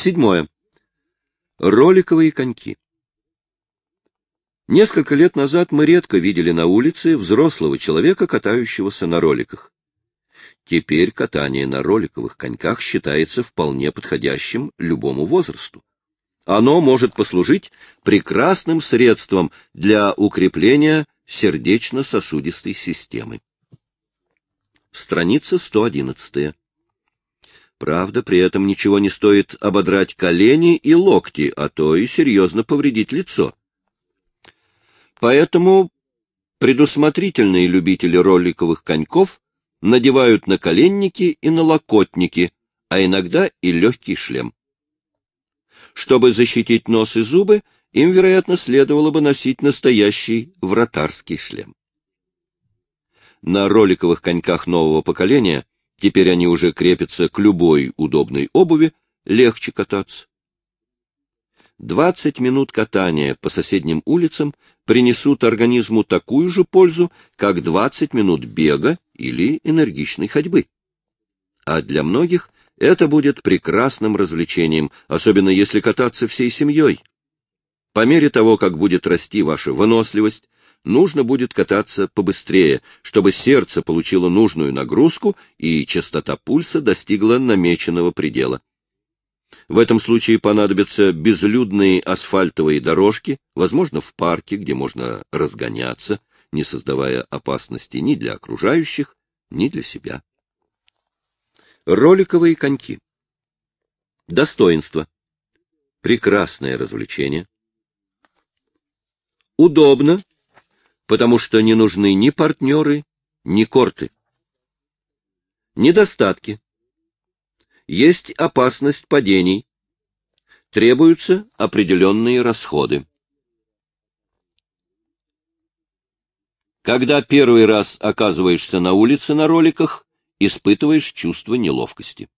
Седьмое. Роликовые коньки. Несколько лет назад мы редко видели на улице взрослого человека, катающегося на роликах. Теперь катание на роликовых коньках считается вполне подходящим любому возрасту. Оно может послужить прекрасным средством для укрепления сердечно-сосудистой системы. Страница 111. Правда, при этом ничего не стоит ободрать колени и локти, а то и серьезно повредить лицо. Поэтому предусмотрительные любители роликовых коньков надевают наколенники и налокотники, а иногда и легкий шлем. Чтобы защитить нос и зубы, им, вероятно, следовало бы носить настоящий вратарский шлем. На роликовых коньках нового поколения, теперь они уже крепятся к любой удобной обуви, легче кататься. 20 минут катания по соседним улицам принесут организму такую же пользу, как 20 минут бега или энергичной ходьбы. А для многих это будет прекрасным развлечением, особенно если кататься всей семьей. По мере того, как будет расти ваша выносливость, нужно будет кататься побыстрее, чтобы сердце получило нужную нагрузку и частота пульса достигла намеченного предела. В этом случае понадобятся безлюдные асфальтовые дорожки, возможно, в парке, где можно разгоняться, не создавая опасности ни для окружающих, ни для себя. Роликовые коньки. Достоинство. Прекрасное развлечение. Удобно, потому что не нужны ни партнеры, ни корты. Недостатки. Есть опасность падений. Требуются определенные расходы. Когда первый раз оказываешься на улице на роликах, испытываешь чувство неловкости.